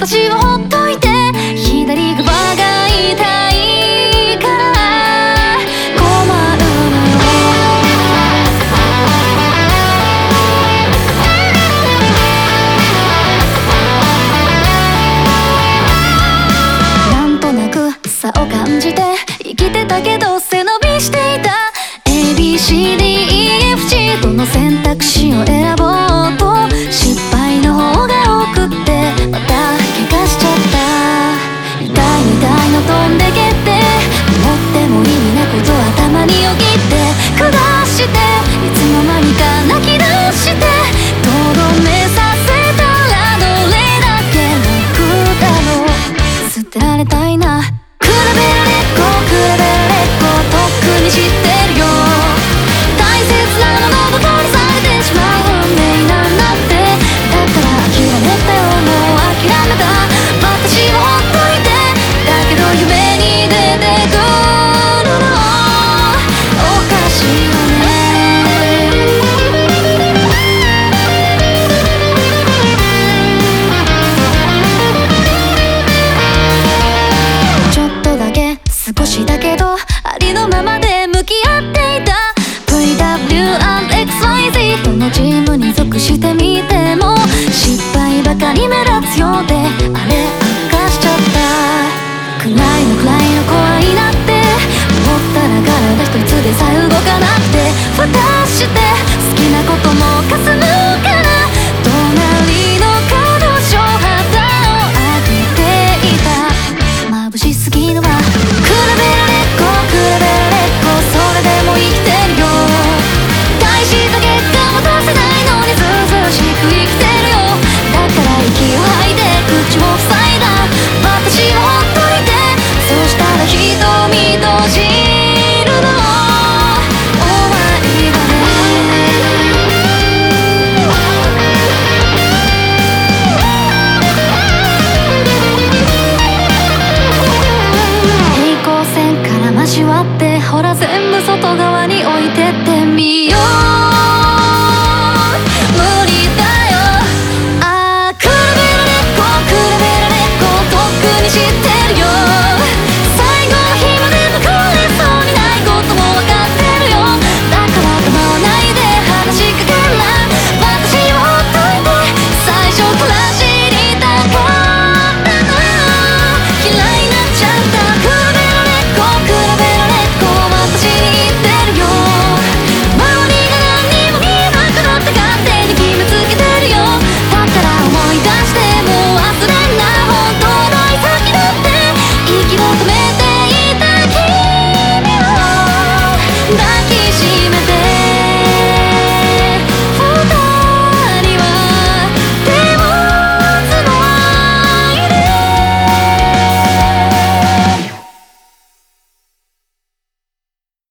私をほっといて左側が痛いから困るのよなんとなく差を感じて生きてたけど背伸びしていた。ABCDEFG どの選択肢を選那。で向き合っていた。VWXYZ どのチームに属してみても失敗ばかり目立つようであれ悪化しちゃった。暗いの暗いの怖いなって。思ったら体一つでさえ動かなくて私って好きなこともかすむから隣の角女肌を浴びていた。眩しすぎるわ。ほらってほら全部外側に置いてってみよう。